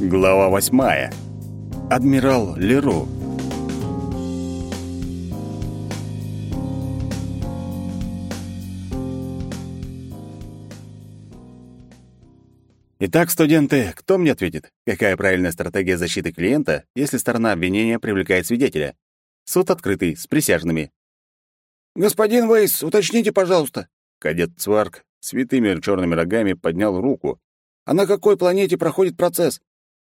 Глава восьмая. Адмирал Леру. Итак, студенты, кто мне ответит, какая правильная стратегия защиты клиента, если сторона обвинения привлекает свидетеля? Суд открытый, с присяжными. «Господин Вейс, уточните, пожалуйста». Кадет Цварк с витыми черными рогами поднял руку. «А на какой планете проходит процесс?»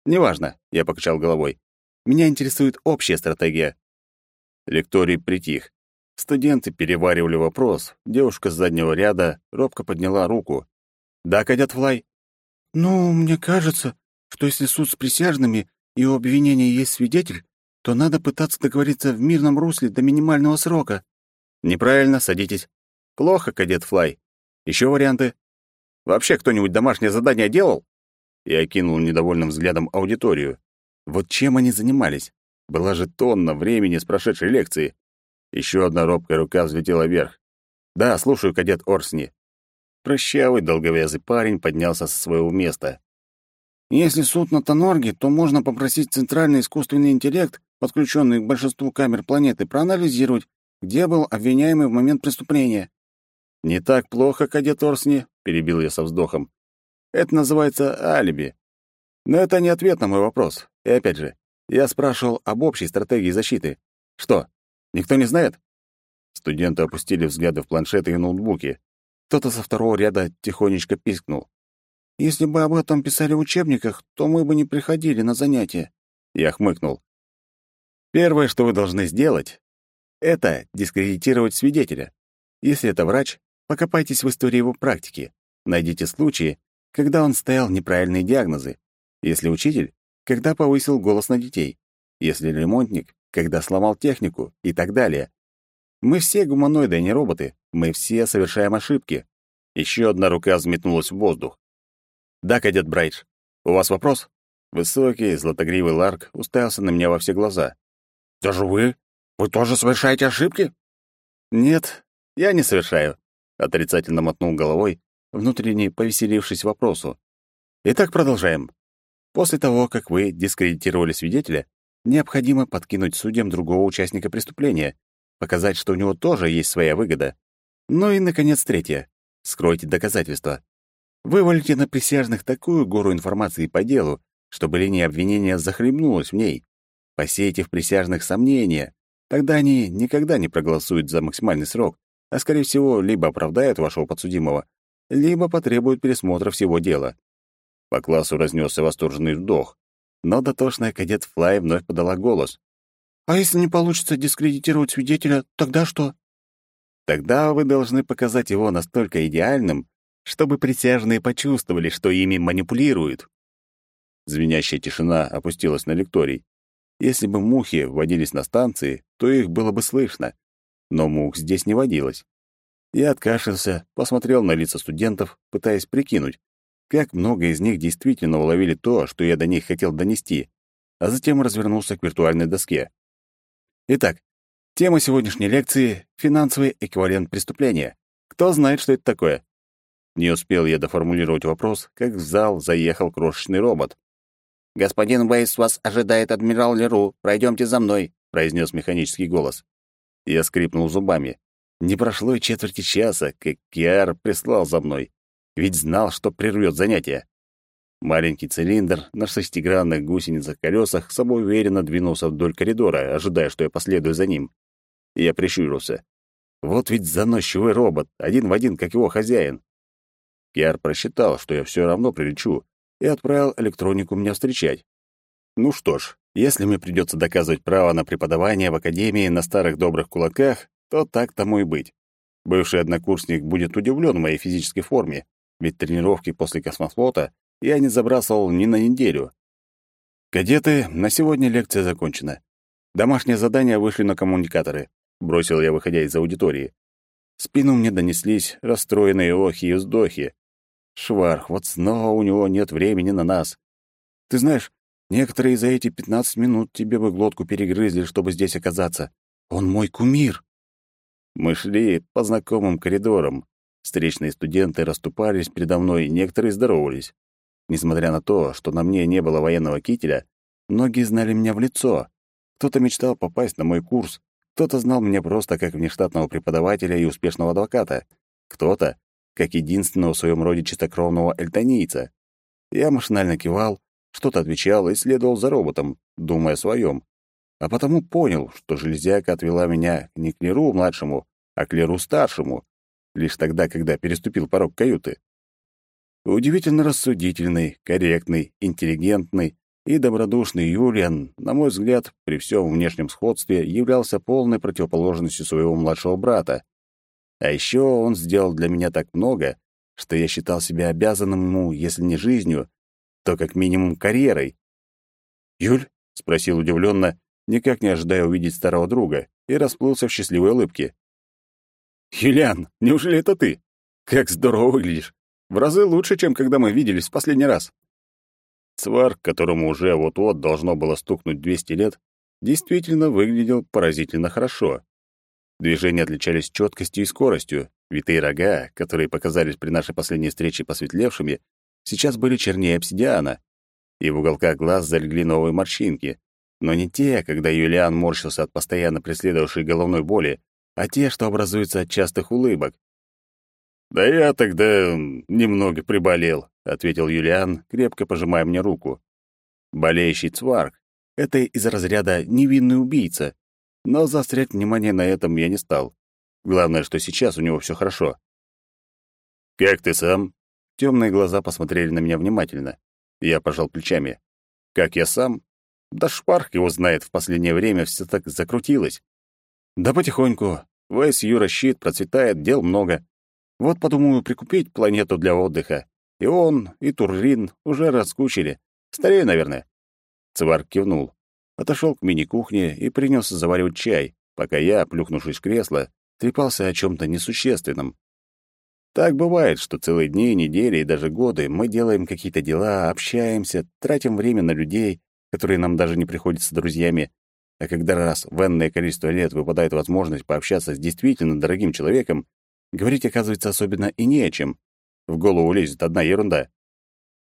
«Неважно», — я покачал головой. «Меня интересует общая стратегия». Лекторий притих. Студенты переваривали вопрос. Девушка с заднего ряда робко подняла руку. «Да, кадет Флай?» «Ну, мне кажется, что если суд с присяжными и у обвинения есть свидетель, то надо пытаться договориться в мирном русле до минимального срока». «Неправильно, садитесь». «Плохо, кадет Флай. Еще варианты?» «Вообще кто-нибудь домашнее задание делал?» Я окинул недовольным взглядом аудиторию. Вот чем они занимались? Была же тонна времени с прошедшей лекции. Еще одна робкая рука взлетела вверх. «Да, слушаю, кадет Орсни». Прощавый, долговязый парень поднялся со своего места. «Если суд на Тонорге, то можно попросить центральный искусственный интеллект, подключенный к большинству камер планеты, проанализировать, где был обвиняемый в момент преступления». «Не так плохо, кадет Орсни», — перебил я со вздохом. Это называется алиби. Но это не ответ на мой вопрос. И опять же, я спрашивал об общей стратегии защиты. Что, никто не знает? Студенты опустили взгляды в планшеты и ноутбуки. Кто-то со второго ряда тихонечко пискнул. «Если бы об этом писали в учебниках, то мы бы не приходили на занятия». Я хмыкнул. «Первое, что вы должны сделать, это дискредитировать свидетеля. Если это врач, покопайтесь в истории его практики. Найдите случаи, когда он ставил неправильные диагнозы, если учитель, когда повысил голос на детей, если ремонтник, когда сломал технику и так далее. Мы все гуманоиды, а не роботы. Мы все совершаем ошибки. Еще одна рука взметнулась в воздух. «Да, кадет Брайдж, у вас вопрос?» Высокий, златогривый Ларк уставился на меня во все глаза. «Даже вы? Вы тоже совершаете ошибки?» «Нет, я не совершаю», — отрицательно мотнул головой внутренне повеселившись вопросу. Итак, продолжаем. После того, как вы дискредитировали свидетеля, необходимо подкинуть судьям другого участника преступления, показать, что у него тоже есть своя выгода. Ну и, наконец, третье. Скройте доказательства. Вывалите на присяжных такую гору информации по делу, чтобы линия обвинения захлебнулась в ней. Посейте в присяжных сомнения. Тогда они никогда не проголосуют за максимальный срок, а, скорее всего, либо оправдают вашего подсудимого, либо потребует пересмотра всего дела. По классу разнесся восторженный вдох, но дотошная кадет Флай вновь подала голос. «А если не получится дискредитировать свидетеля, тогда что?» «Тогда вы должны показать его настолько идеальным, чтобы присяжные почувствовали, что ими манипулируют». Звенящая тишина опустилась на лекторий. Если бы мухи водились на станции, то их было бы слышно. Но мух здесь не водилось. Я откашлялся, посмотрел на лица студентов, пытаясь прикинуть, как много из них действительно уловили то, что я до них хотел донести, а затем развернулся к виртуальной доске. Итак, тема сегодняшней лекции — финансовый эквивалент преступления. Кто знает, что это такое? Не успел я доформулировать вопрос, как в зал заехал крошечный робот. «Господин Вейс, вас ожидает адмирал Леру. Пройдемте за мной», — произнес механический голос. Я скрипнул зубами. Не прошло и четверти часа, как Киар прислал за мной, ведь знал, что прервет занятие. Маленький цилиндр на шестигранных гусеницах-колесах собой уверенно двинулся вдоль коридора, ожидая, что я последую за ним. Я прищурился. Вот ведь заносчивый робот, один в один, как его хозяин. Киар просчитал, что я все равно прилечу, и отправил электронику меня встречать. Ну что ж, если мне придется доказывать право на преподавание в академии на старых добрых кулаках, то так тому и быть. Бывший однокурсник будет удивлен моей физической форме, ведь тренировки после космофлота я не забрасывал ни на неделю. Кадеты, на сегодня лекция закончена. Домашнее задание вышли на коммуникаторы, бросил я, выходя из аудитории. В спину мне донеслись расстроенные охи и вздохи. Шварх, вот снова у него нет времени на нас. Ты знаешь, некоторые за эти пятнадцать минут тебе бы глотку перегрызли, чтобы здесь оказаться. Он мой кумир. Мы шли по знакомым коридорам. Встречные студенты расступались передо мной, некоторые здоровались. Несмотря на то, что на мне не было военного кителя, многие знали меня в лицо. Кто-то мечтал попасть на мой курс, кто-то знал меня просто как внештатного преподавателя и успешного адвоката, кто-то как единственного в своем роде чистокровного эльтонийца. Я машинально кивал, что-то отвечал и следовал за роботом, думая о своем. А потому понял, что железяка отвела меня не к Леру младшему, а к Леру старшему, лишь тогда, когда переступил порог каюты. Удивительно рассудительный, корректный, интеллигентный и добродушный Юлиан, на мой взгляд, при всем внешнем сходстве, являлся полной противоположностью своего младшего брата. А еще он сделал для меня так много, что я считал себя обязанным ему, если не жизнью, то как минимум карьерой. «Юль?» — спросил удивленно, никак не ожидая увидеть старого друга, и расплылся в счастливой улыбке. «Юлиан, неужели это ты? Как здорово выглядишь! В разы лучше, чем когда мы виделись в последний раз!» Цварк, которому уже вот-вот должно было стукнуть 200 лет, действительно выглядел поразительно хорошо. Движения отличались четкостью и скоростью. Витые рога, которые показались при нашей последней встрече посветлевшими, сейчас были чернее обсидиана, и в уголках глаз залегли новые морщинки. Но не те, когда Юлиан морщился от постоянно преследовавшей головной боли, а те, что образуются от частых улыбок. «Да я тогда немного приболел», — ответил Юлиан, крепко пожимая мне руку. «Болеющий цварк — это из разряда невинный убийца, но заострять внимание на этом я не стал. Главное, что сейчас у него все хорошо». «Как ты сам?» Темные глаза посмотрели на меня внимательно. Я пожал плечами. Как я сам? Да шпарх его знает, в последнее время все так закрутилось. Да потихоньку. Весь Юра щит процветает, дел много. Вот подумаю прикупить планету для отдыха. И он, и Туррин уже раскучили. Старею, наверное. Цварк кивнул. Отошел к мини-кухне и принялся заваривать чай, пока я, плюхнувшись в кресло, трепался о чем то несущественном. Так бывает, что целые дни, недели и даже годы мы делаем какие-то дела, общаемся, тратим время на людей, которые нам даже не приходятся друзьями. А когда раз в энное количество лет выпадает возможность пообщаться с действительно дорогим человеком, говорить оказывается особенно и не о чем. В голову лезет одна ерунда.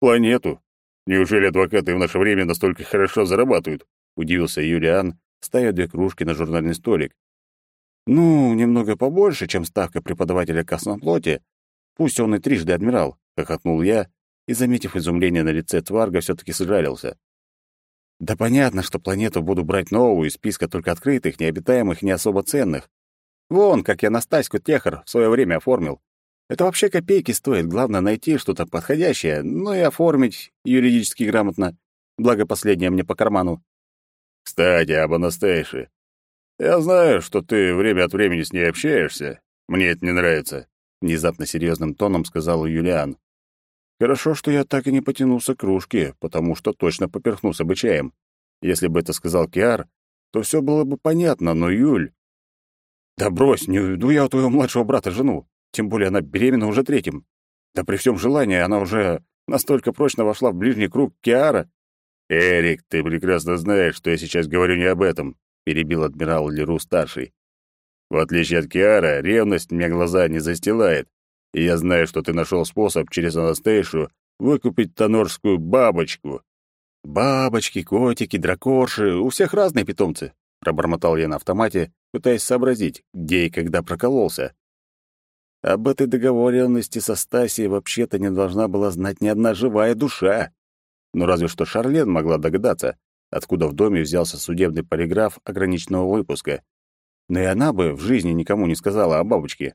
«Планету? Неужели адвокаты в наше время настолько хорошо зарабатывают?» — удивился Юлиан, ставя две кружки на журнальный столик, «Ну, немного побольше, чем ставка преподавателя космофлоте. Пусть он и трижды адмирал», — хохотнул я, и, заметив изумление на лице Тварга, все таки сжалился. «Да понятно, что планету буду брать новую из списка только открытых, необитаемых не особо ценных. Вон, как я Настаську Техар в свое время оформил. Это вообще копейки стоит, главное найти что-то подходящее, ну и оформить юридически грамотно. Благо, последнее мне по карману». «Кстати, об Анастейше. Я знаю, что ты время от времени с ней общаешься. Мне это не нравится, внезапно серьезным тоном сказал Юлиан. Хорошо, что я так и не потянулся к кружке, потому что точно поперхнулся бы чаем. Если бы это сказал Киар, то все было бы понятно, но Юль... Да брось, не уйду я у твоего младшего брата жену, тем более она беременна уже третьим. Да при всем желании она уже настолько прочно вошла в ближний круг Киара. Эрик, ты прекрасно знаешь, что я сейчас говорю не об этом перебил адмирал Леру-старший. «В отличие от Киара, ревность мне глаза не застилает, и я знаю, что ты нашел способ через Анастейшу выкупить тонорскую бабочку». «Бабочки, котики, дракорши, у всех разные питомцы», — пробормотал я на автомате, пытаясь сообразить, где и когда прокололся. Об этой договоренности со Стасией вообще-то не должна была знать ни одна живая душа. Ну, разве что Шарлен могла догадаться, откуда в доме взялся судебный полиграф ограниченного выпуска. Но и она бы в жизни никому не сказала о бабочке.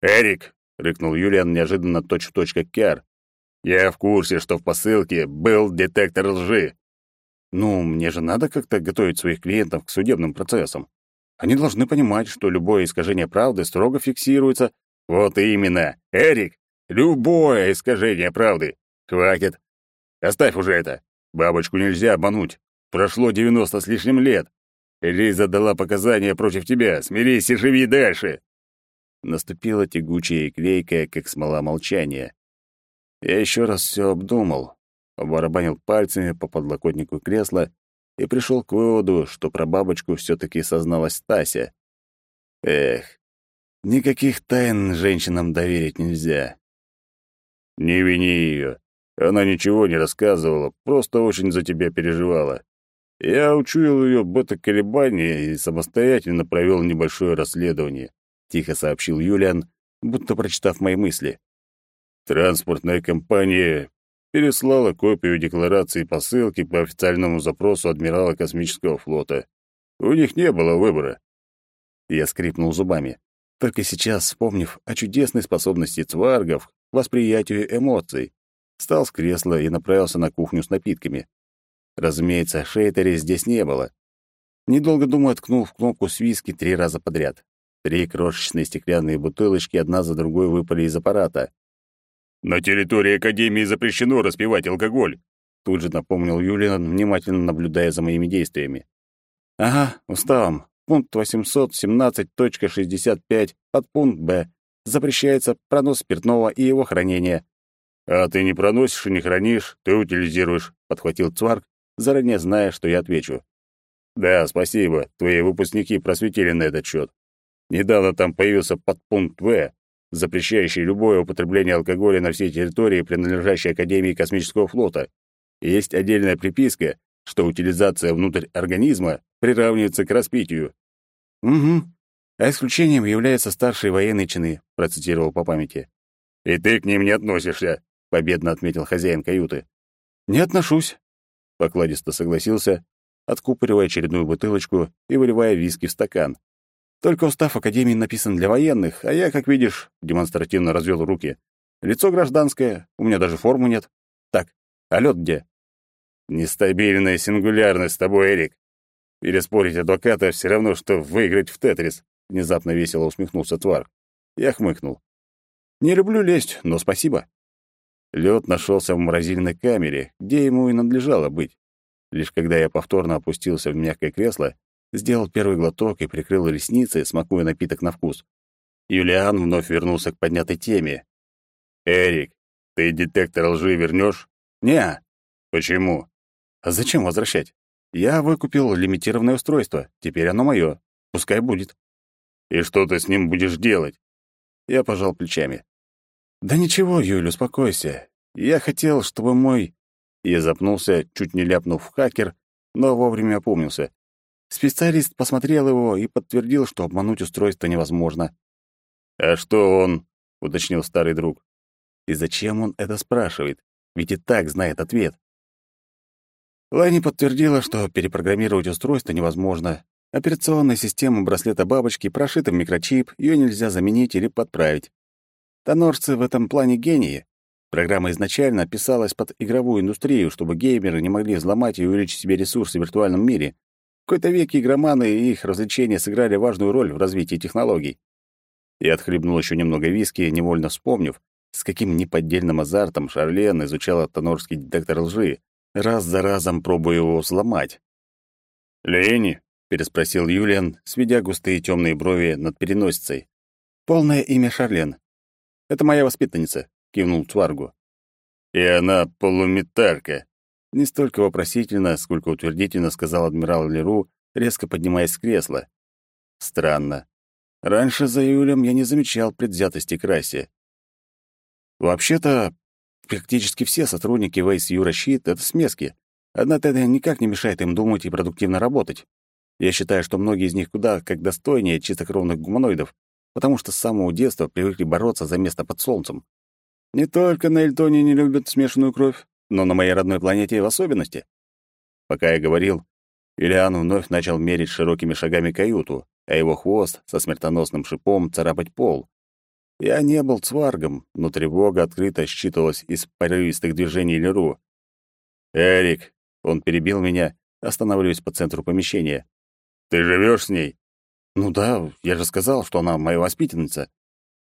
«Эрик!» — рыкнул Юлиан неожиданно точь-в-точь, как Киар. «Я в курсе, что в посылке был детектор лжи». «Ну, мне же надо как-то готовить своих клиентов к судебным процессам. Они должны понимать, что любое искажение правды строго фиксируется». «Вот именно! Эрик! Любое искажение правды! Хватит! Оставь уже это! Бабочку нельзя обмануть! Прошло девяносто с лишним лет. Лиза дала показания против тебя. Смирись и живи дальше. Наступила тягучая и клейкая, как смола молчания. Я еще раз все обдумал, обарабанил пальцами по подлокотнику кресла и пришел к выводу, что про бабочку все таки созналась Стася. Эх, никаких тайн женщинам доверить нельзя. Не вини ее. Она ничего не рассказывала, просто очень за тебя переживала. Я учуял ее бета-колебания и самостоятельно провел небольшое расследование», — тихо сообщил Юлиан, будто прочитав мои мысли. Транспортная компания переслала копию декларации посылки по официальному запросу адмирала космического флота. У них не было выбора. Я скрипнул зубами, только сейчас вспомнив о чудесной способности цваргов к восприятию эмоций. Встал с кресла и направился на кухню с напитками. Разумеется, шейтери здесь не было. Недолго думая, ткнул в кнопку с виски три раза подряд. Три крошечные стеклянные бутылочки одна за другой выпали из аппарата. «На территории Академии запрещено распивать алкоголь», тут же напомнил Юлиан, внимательно наблюдая за моими действиями. «Ага, уставом. Пункт 817.65, подпункт Б. Запрещается пронос спиртного и его хранение». «А ты не проносишь и не хранишь, ты утилизируешь», — подхватил Цварк, заранее зная, что я отвечу. «Да, спасибо, твои выпускники просветили на этот счет. Недавно там появился подпункт В, запрещающий любое употребление алкоголя на всей территории, принадлежащей Академии космического флота. есть отдельная приписка, что утилизация внутрь организма приравнивается к распитию. «Угу. А исключением являются старшие военные чины», — процитировал по памяти. «И ты к ним не относишься», — победно отметил хозяин каюты. «Не отношусь», — покладисто согласился, откупоривая очередную бутылочку и выливая виски в стакан. Только устав Академии написан для военных, а я, как видишь, демонстративно развел руки. Лицо гражданское, у меня даже формы нет. Так, а лед где? Нестабильная сингулярность с тобой, Эрик. Переспорить адвоката все равно, что выиграть в Тетрис. Внезапно весело усмехнулся Твар. Я хмыкнул. Не люблю лезть, но спасибо. Лед нашелся в морозильной камере, где ему и надлежало быть. Лишь когда я повторно опустился в мягкое кресло, сделал первый глоток и прикрыл ресницы, смакуя напиток на вкус. Юлиан вновь вернулся к поднятой теме. «Эрик, ты детектор лжи вернешь?» «Не». «Почему?» «А зачем возвращать? Я выкупил лимитированное устройство, теперь оно мое. Пускай будет». «И что ты с ним будешь делать?» Я пожал плечами. «Да ничего, Юль, успокойся. Я хотел, чтобы мой...» Я запнулся, чуть не ляпнув в хакер, но вовремя опомнился. Специалист посмотрел его и подтвердил, что обмануть устройство невозможно. «А что он?» — уточнил старый друг. «И зачем он это спрашивает? Ведь и так знает ответ». Лани подтвердила, что перепрограммировать устройство невозможно. Операционная система браслета бабочки прошита в микрочип, ее нельзя заменить или подправить. Тонорцы в этом плане гении. Программа изначально писалась под игровую индустрию, чтобы геймеры не могли взломать и увеличить себе ресурсы в виртуальном мире, какой-то век игроманы и их развлечения сыграли важную роль в развитии технологий. Я отхлебнул еще немного виски, невольно вспомнив, с каким неподдельным азартом Шарлен изучала тонорский детектор лжи, раз за разом пробуя его взломать. «Лени?» — переспросил Юлиан, сведя густые темные брови над переносицей. «Полное имя Шарлен. Это моя воспитанница», — кивнул Цваргу. «И она полуметарка», не столько вопросительно, сколько утвердительно сказал адмирал Леру, резко поднимаясь с кресла. Странно. Раньше за Юлем я не замечал предвзятости к расе. Вообще-то, практически все сотрудники Вейс Юра Щит — это смески. Однако это никак не мешает им думать и продуктивно работать. Я считаю, что многие из них куда как достойнее чистокровных гуманоидов, потому что с самого детства привыкли бороться за место под солнцем. Не только на Эльтоне не любят смешанную кровь, но на моей родной планете в особенности. Пока я говорил, Ильян вновь начал мерить широкими шагами каюту, а его хвост со смертоносным шипом царапать пол. Я не был цваргом, но тревога открыто считывалась из порывистых движений Леру. «Эрик!» — он перебил меня, останавливаясь по центру помещения. «Ты живешь с ней?» «Ну да, я же сказал, что она моя воспитанница».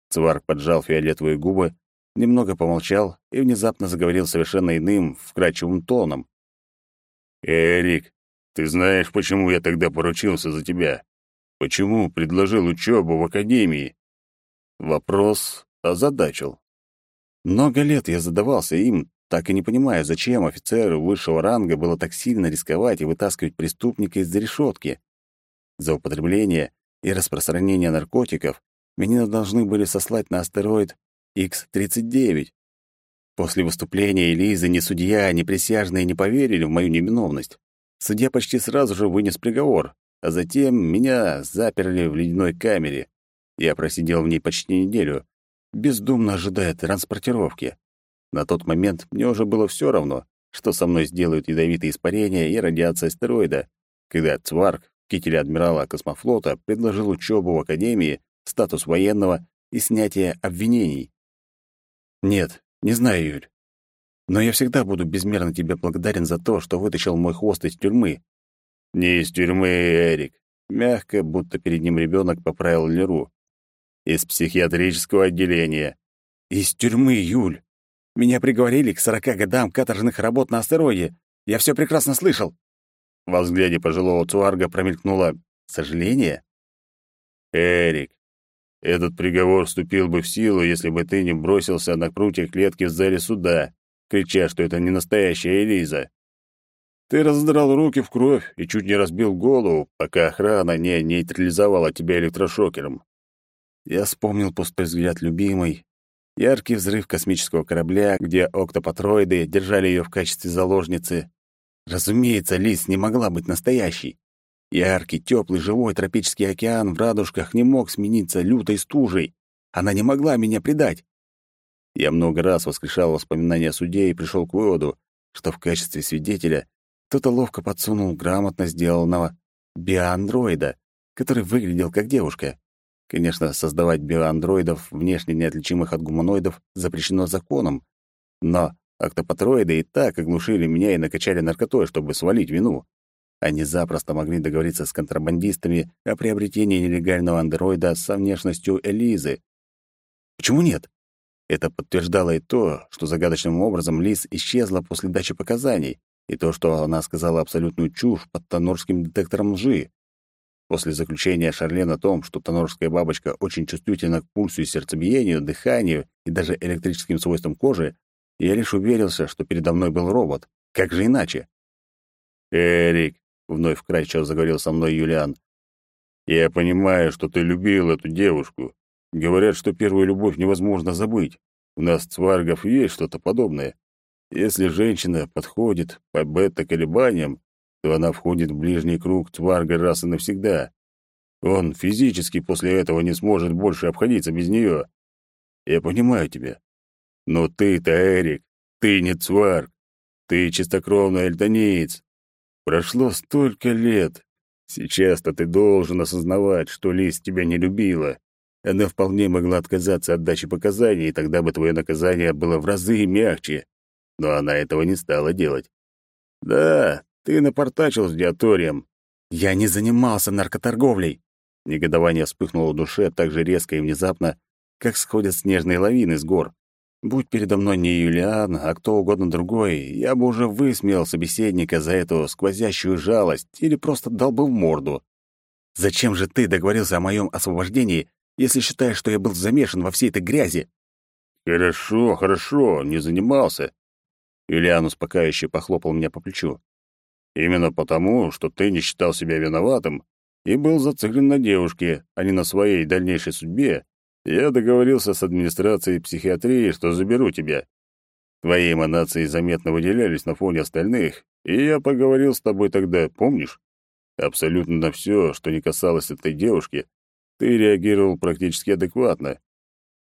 Цварг поджал фиолетовые губы, немного помолчал и внезапно заговорил совершенно иным, вкрадчивым тоном. «Эрик, ты знаешь, почему я тогда поручился за тебя? Почему предложил учебу в академии?» Вопрос озадачил. Много лет я задавался им, так и не понимая, зачем офицеру высшего ранга было так сильно рисковать и вытаскивать преступника из-за решетки. За употребление и распространение наркотиков меня должны были сослать на астероид X-39. После выступления Элизы ни судья, ни присяжные не поверили в мою невиновность. Судья почти сразу же вынес приговор, а затем меня заперли в ледяной камере. Я просидел в ней почти неделю, бездумно ожидая транспортировки. На тот момент мне уже было все равно, что со мной сделают ядовитые испарения и радиация астероида, когда Цварк, китель адмирала космофлота, предложил учебу в Академии, статус военного и снятие обвинений. Нет, не знаю, Юль. Но я всегда буду безмерно тебе благодарен за то, что вытащил мой хвост из тюрьмы. Не из тюрьмы, Эрик. Мягко, будто перед ним ребенок поправил Леру. Из психиатрического отделения. Из тюрьмы, Юль. Меня приговорили к сорока годам каторжных работ на астероиде. Я все прекрасно слышал. Во взгляде пожилого Цуарга промелькнуло сожаление. Эрик, этот приговор вступил бы в силу, если бы ты не бросился на прутья клетки в зале суда, крича, что это не настоящая Элиза. Ты раздрал руки в кровь и чуть не разбил голову, пока охрана не нейтрализовала тебя электрошокером. Я вспомнил пустой взгляд любимой, яркий взрыв космического корабля, где октопатроиды держали ее в качестве заложницы. Разумеется, Лис не могла быть настоящей. Яркий, теплый, живой тропический океан в радужках не мог смениться лютой стужей. Она не могла меня предать. Я много раз воскрешал воспоминания о суде и пришел к выводу, что в качестве свидетеля кто-то ловко подсунул грамотно сделанного биоандроида, который выглядел как девушка. Конечно, создавать биоандроидов, внешне неотличимых от гуманоидов, запрещено законом, но октопатроиды и так оглушили меня и накачали наркотой, чтобы свалить вину. Они запросто могли договориться с контрабандистами о приобретении нелегального андроида со внешностью Элизы. Почему нет? Это подтверждало и то, что загадочным образом Лиз исчезла после дачи показаний, и то, что она сказала абсолютную чушь под тонорским детектором лжи. После заключения Шарлен о том, что тонорская бабочка очень чувствительна к пульсу и сердцебиению, дыханию и даже электрическим свойствам кожи, я лишь уверился, что передо мной был робот. Как же иначе? «Эрик, вновь вкрадчиво заговорил со мной Юлиан. Я понимаю, что ты любил эту девушку. Говорят, что первую любовь невозможно забыть. У нас цваргов есть что-то подобное. Если женщина подходит по бета-колебаниям, то она входит в ближний круг цварга раз и навсегда. Он физически после этого не сможет больше обходиться без нее. Я понимаю тебя. Но ты-то, Эрик, ты не цварг. Ты чистокровный альтаниец, Прошло столько лет. Сейчас-то ты должен осознавать, что Лис тебя не любила. Она вполне могла отказаться от дачи показаний, и тогда бы твое наказание было в разы мягче. Но она этого не стала делать. Да, ты напортачил с диаторием. Я не занимался наркоторговлей. Негодование вспыхнуло в душе так же резко и внезапно, как сходят снежные лавины с гор. Будь передо мной не Юлиан, а кто угодно другой, я бы уже высмеял собеседника за эту сквозящую жалость или просто дал бы в морду. Зачем же ты договорился о моем освобождении, если считаешь, что я был замешан во всей этой грязи? Хорошо, хорошо, не занимался. Юлиан успокаивающе похлопал меня по плечу. Именно потому, что ты не считал себя виноватым и был зациклен на девушке, а не на своей дальнейшей судьбе, я договорился с администрацией психиатрии, что заберу тебя. Твои эманации заметно выделялись на фоне остальных, и я поговорил с тобой тогда, помнишь? Абсолютно на все, что не касалось этой девушки, ты реагировал практически адекватно.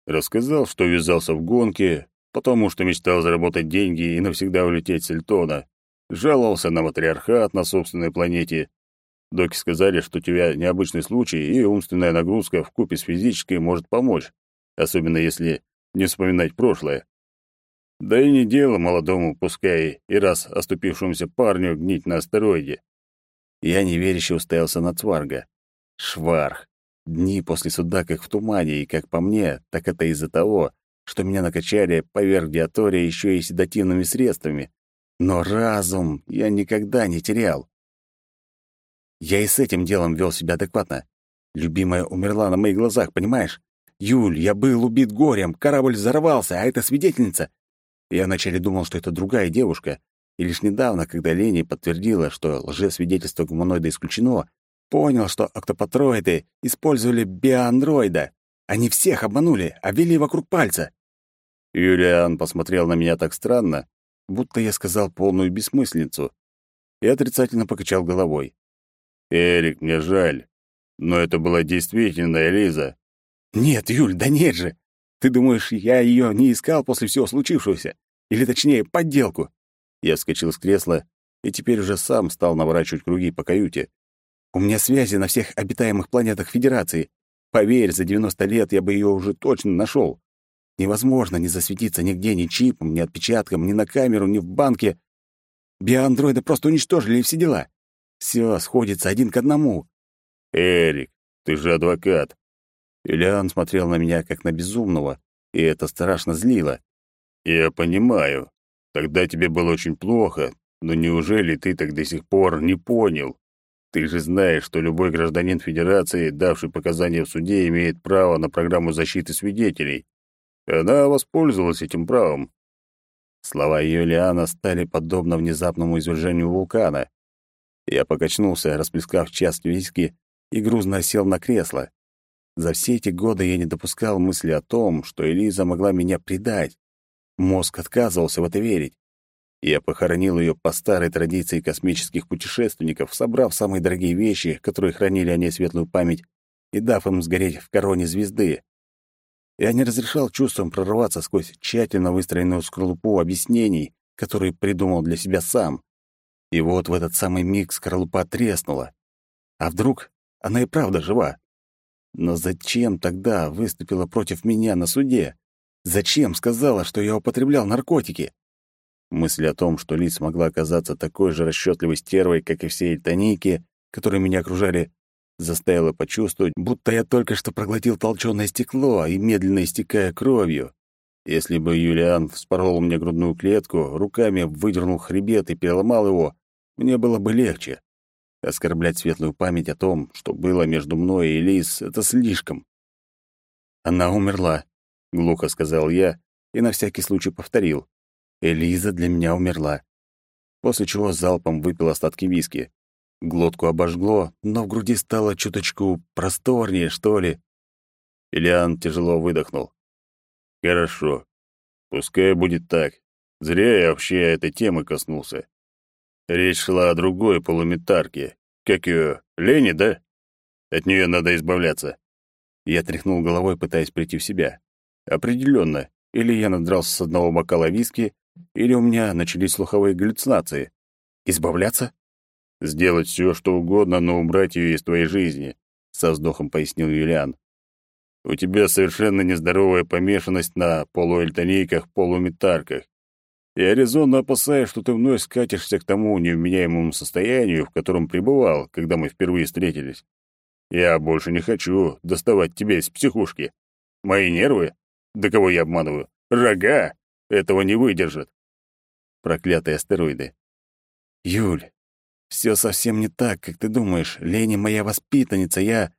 Рассказал, что ввязался в гонки, потому что мечтал заработать деньги и навсегда улететь с Эльтона. Жаловался на матриархат на собственной планете Доки сказали, что у тебя необычный случай, и умственная нагрузка в купе с физической может помочь, особенно если не вспоминать прошлое. Да и не дело молодому, пускай и раз оступившемуся парню гнить на астероиде. Я неверяще уставился на Цварга. Шварх. Дни после суда как в тумане, и, как по мне, так это из-за того, что меня накачали поверх диатория еще и седативными средствами. Но разум я никогда не терял. Я и с этим делом вел себя адекватно. Любимая умерла на моих глазах, понимаешь? Юль, я был убит горем, корабль взорвался, а это свидетельница. Я вначале думал, что это другая девушка, и лишь недавно, когда Лени подтвердила, что лжесвидетельство гуманоида исключено, понял, что октопатроиды использовали биоандроида. Они всех обманули, обвели вокруг пальца. Юлиан посмотрел на меня так странно, будто я сказал полную бессмысленницу, и отрицательно покачал головой. «Эрик, мне жаль, но это была действительно Элиза». «Нет, Юль, да нет же! Ты думаешь, я ее не искал после всего случившегося? Или, точнее, подделку?» Я вскочил с кресла и теперь уже сам стал наворачивать круги по каюте. «У меня связи на всех обитаемых планетах Федерации. Поверь, за 90 лет я бы ее уже точно нашел. Невозможно не засветиться нигде ни чипом, ни отпечатком, ни на камеру, ни в банке. Биоандроиды просто уничтожили и все дела. Все сходится один к одному. «Эрик, ты же адвокат!» Ильян смотрел на меня, как на безумного, и это страшно злило. «Я понимаю. Тогда тебе было очень плохо, но неужели ты так до сих пор не понял? Ты же знаешь, что любой гражданин Федерации, давший показания в суде, имеет право на программу защиты свидетелей. Она воспользовалась этим правом. Слова Юлиана стали подобно внезапному извержению вулкана. Я покачнулся, расплескав часть виски, и грузно сел на кресло. За все эти годы я не допускал мысли о том, что Элиза могла меня предать. Мозг отказывался в это верить. Я похоронил ее по старой традиции космических путешественников, собрав самые дорогие вещи, которые хранили о ней светлую память, и дав им сгореть в короне звезды. Я не разрешал чувствам прорваться сквозь тщательно выстроенную скорлупу объяснений, которые придумал для себя сам. И вот в этот самый миг скорлупа треснула. А вдруг она и правда жива? Но зачем тогда выступила против меня на суде? Зачем сказала, что я употреблял наркотики? Мысль о том, что Лис могла оказаться такой же расчетливой стервой, как и все эльтонийки, которые меня окружали, заставила почувствовать, будто я только что проглотил толчёное стекло и медленно истекая кровью. Если бы Юлиан вспорол мне грудную клетку, руками выдернул хребет и переломал его, мне было бы легче. Оскорблять светлую память о том, что было между мной и Лис, это слишком. «Она умерла», — глухо сказал я и на всякий случай повторил. «Элиза для меня умерла». После чего залпом выпил остатки виски. Глотку обожгло, но в груди стало чуточку просторнее, что ли. Ильян тяжело выдохнул. «Хорошо. Пускай будет так. Зря я вообще этой темы коснулся. Речь шла о другой полуметарке. Как ее, Лени, да? От нее надо избавляться». Я тряхнул головой, пытаясь прийти в себя. Определенно, или я надрался с одного бокала виски, или у меня начались слуховые галлюцинации. Избавляться? Сделать все, что угодно, но убрать ее из твоей жизни, со вздохом пояснил Юлиан. У тебя совершенно нездоровая помешанность на полуэльтонейках, полуметарках. Я резонно опасаюсь, что ты вновь скатишься к тому невменяемому состоянию, в котором пребывал, когда мы впервые встретились. Я больше не хочу доставать тебя из психушки. Мои нервы? Да кого я обманываю? Рога! Этого не выдержат. Проклятые астероиды. Юль, все совсем не так, как ты думаешь. Лени моя воспитанница, я...»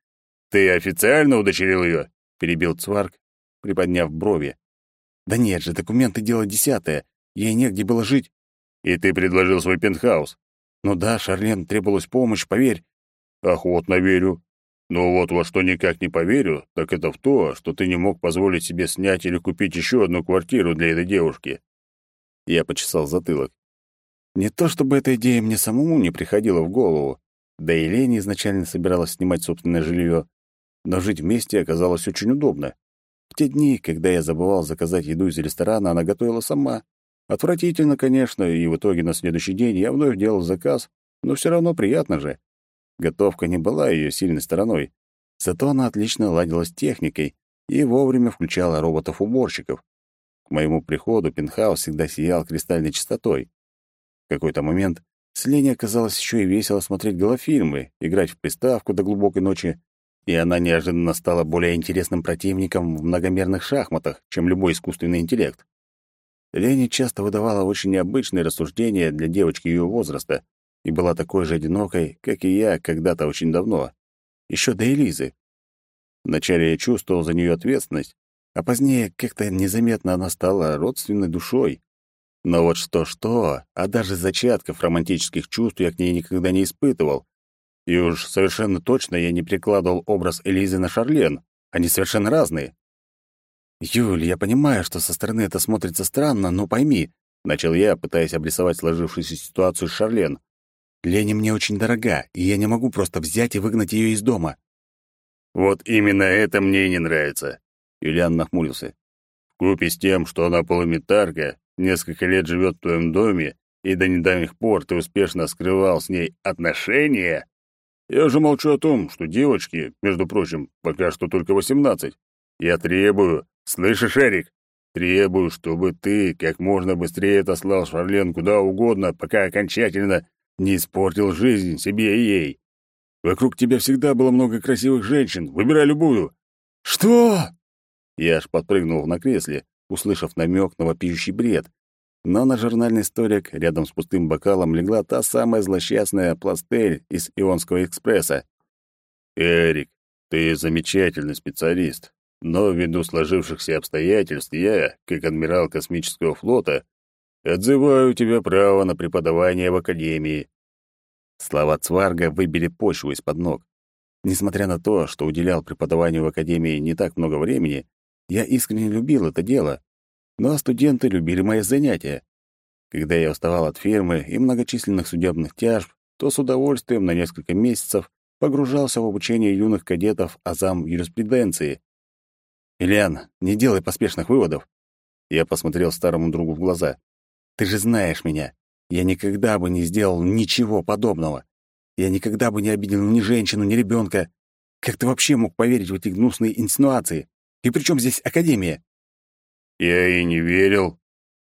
«Ты официально удочерил ее?» — перебил Цварк, приподняв брови. «Да нет же, документы — дело десятое. Ей негде было жить». «И ты предложил свой пентхаус?» «Ну да, Шарлен требовалась помощь, поверь». «Охотно верю. Но вот во что никак не поверю, так это в то, что ты не мог позволить себе снять или купить еще одну квартиру для этой девушки». Я почесал затылок. Не то чтобы эта идея мне самому не приходила в голову, да и Лени изначально собиралась снимать собственное жилье, но жить вместе оказалось очень удобно. В те дни, когда я забывал заказать еду из ресторана, она готовила сама. Отвратительно, конечно, и в итоге на следующий день я вновь делал заказ, но все равно приятно же. Готовка не была ее сильной стороной, зато она отлично ладила с техникой и вовремя включала роботов-уборщиков. К моему приходу пентхаус всегда сиял кристальной чистотой. В какой-то момент с Леней оказалось еще и весело смотреть голофильмы, играть в приставку до глубокой ночи, и она неожиданно стала более интересным противником в многомерных шахматах, чем любой искусственный интеллект. Леня часто выдавала очень необычные рассуждения для девочки ее возраста и была такой же одинокой, как и я когда-то очень давно, еще до Элизы. Вначале я чувствовал за нее ответственность, а позднее как-то незаметно она стала родственной душой. Но вот что-что, а даже зачатков романтических чувств я к ней никогда не испытывал. И уж совершенно точно я не прикладывал образ Элизы на Шарлен. Они совершенно разные. «Юль, я понимаю, что со стороны это смотрится странно, но пойми», — начал я, пытаясь обрисовать сложившуюся ситуацию с Шарлен. «Лени мне очень дорога, и я не могу просто взять и выгнать ее из дома». «Вот именно это мне и не нравится», — Юлиан нахмурился. «Вкупе с тем, что она полуметарка, несколько лет живет в твоем доме, и до недавних пор ты успешно скрывал с ней отношения. Я же молчу о том, что девочки, между прочим, пока что только восемнадцать. Я требую, Слышишь, Эрик? Требую, чтобы ты как можно быстрее отослал Шарлен куда угодно, пока окончательно не испортил жизнь себе и ей. Вокруг тебя всегда было много красивых женщин. Выбирай любую. Что? Я аж подпрыгнул на кресле, услышав намек на вопиющий бред. Но на журнальный столик рядом с пустым бокалом легла та самая злосчастная пластель из Ионского экспресса. «Эрик, ты замечательный специалист. Но ввиду сложившихся обстоятельств я, как адмирал космического флота, отзываю тебя право на преподавание в академии. Слова Цварга выбили почву из-под ног. Несмотря на то, что уделял преподаванию в академии не так много времени, я искренне любил это дело. Но студенты любили мои занятия. Когда я уставал от фирмы и многочисленных судебных тяжб, то с удовольствием на несколько месяцев погружался в обучение юных кадетов азам юриспруденции. «Ильян, не делай поспешных выводов». Я посмотрел старому другу в глаза. «Ты же знаешь меня. Я никогда бы не сделал ничего подобного. Я никогда бы не обидел ни женщину, ни ребенка. Как ты вообще мог поверить в эти гнусные инсинуации? И при чем здесь Академия?» «Я и не верил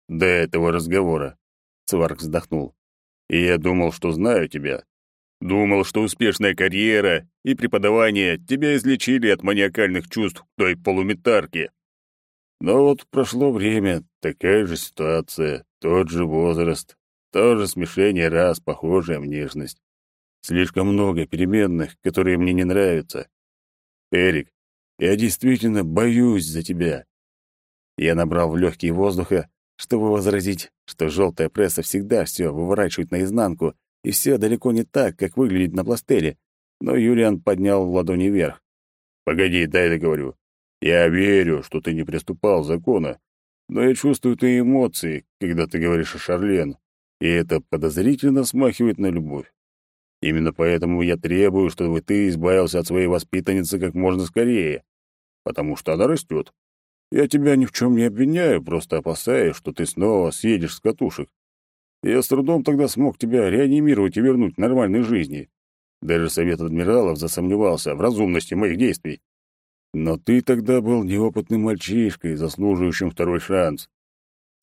до этого разговора», — Цварк вздохнул. «И я думал, что знаю тебя. Думал, что успешная карьера и преподавание тебя излечили от маниакальных чувств той полуметарки. Но вот прошло время, такая же ситуация, тот же возраст, то же смешение раз, похожая внешность. Слишком много переменных, которые мне не нравятся. Эрик, я действительно боюсь за тебя. Я набрал в легкие воздуха, чтобы возразить, что желтая пресса всегда все выворачивает наизнанку, и все далеко не так, как выглядит на пластеле. Но Юлиан поднял ладони вверх. «Погоди, дай договорю. Я верю, что ты не приступал закона, но я чувствую твои эмоции, когда ты говоришь о Шарлен, и это подозрительно смахивает на любовь. Именно поэтому я требую, чтобы ты избавился от своей воспитанницы как можно скорее, потому что она растет. Я тебя ни в чем не обвиняю, просто опасаюсь, что ты снова съедешь с катушек. Я с трудом тогда смог тебя реанимировать и вернуть к нормальной жизни. Даже совет адмиралов засомневался в разумности моих действий. Но ты тогда был неопытным мальчишкой, заслуживающим второй шанс.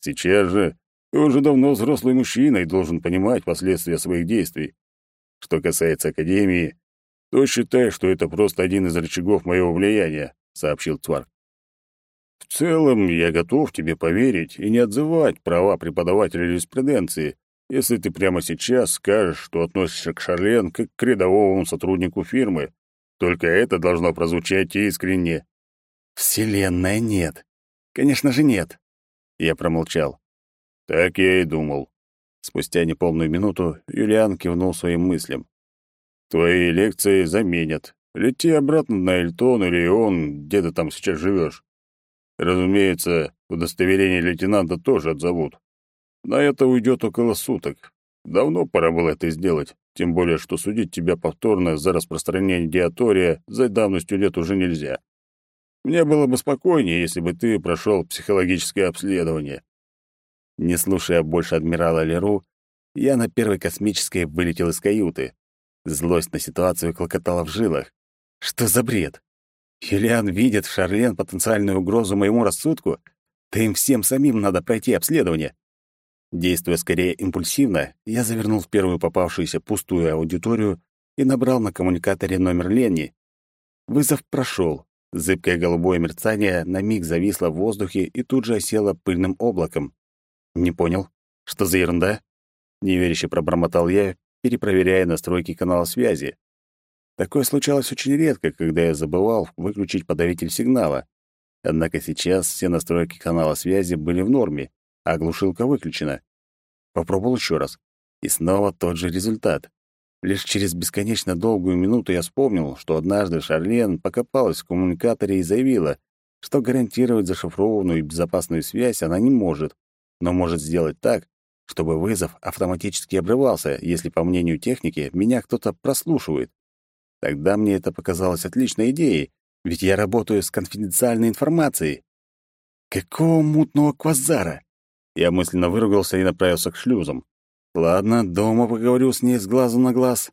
Сейчас же ты уже давно взрослый мужчина и должен понимать последствия своих действий. Что касается Академии, то считай, что это просто один из рычагов моего влияния», — сообщил Цварк. В целом, я готов тебе поверить и не отзывать права преподавателя юриспруденции, если ты прямо сейчас скажешь, что относишься к Шарлен как к рядовому сотруднику фирмы. Только это должно прозвучать искренне. Вселенная нет. Конечно же нет. Я промолчал. Так я и думал. Спустя неполную минуту Юлиан кивнул своим мыслям. Твои лекции заменят. Лети обратно на Эльтон или он, где ты там сейчас живешь. Разумеется, удостоверение лейтенанта тоже отзовут. На это уйдет около суток. Давно пора было это сделать, тем более, что судить тебя повторно за распространение диатория за давностью лет уже нельзя. Мне было бы спокойнее, если бы ты прошел психологическое обследование. Не слушая больше адмирала Леру, я на первой космической вылетел из каюты. Злость на ситуацию клокотала в жилах. Что за бред? Юлиан видит в Шарлен потенциальную угрозу моему рассудку, да им всем самим надо пройти обследование. Действуя скорее импульсивно, я завернул в первую попавшуюся пустую аудиторию и набрал на коммуникаторе номер Ленни. Вызов прошел. Зыбкое голубое мерцание на миг зависло в воздухе и тут же осело пыльным облаком. Не понял, что за ерунда? Неверяще пробормотал я, перепроверяя настройки канала связи. Такое случалось очень редко, когда я забывал выключить подавитель сигнала. Однако сейчас все настройки канала связи были в норме, а глушилка выключена. Попробовал еще раз. И снова тот же результат. Лишь через бесконечно долгую минуту я вспомнил, что однажды Шарлен покопалась в коммуникаторе и заявила, что гарантировать зашифрованную и безопасную связь она не может, но может сделать так, чтобы вызов автоматически обрывался, если, по мнению техники, меня кто-то прослушивает. Тогда мне это показалось отличной идеей, ведь я работаю с конфиденциальной информацией. Какого мутного квазара? Я мысленно выругался и направился к шлюзам. Ладно, дома поговорю с ней с глазу на глаз.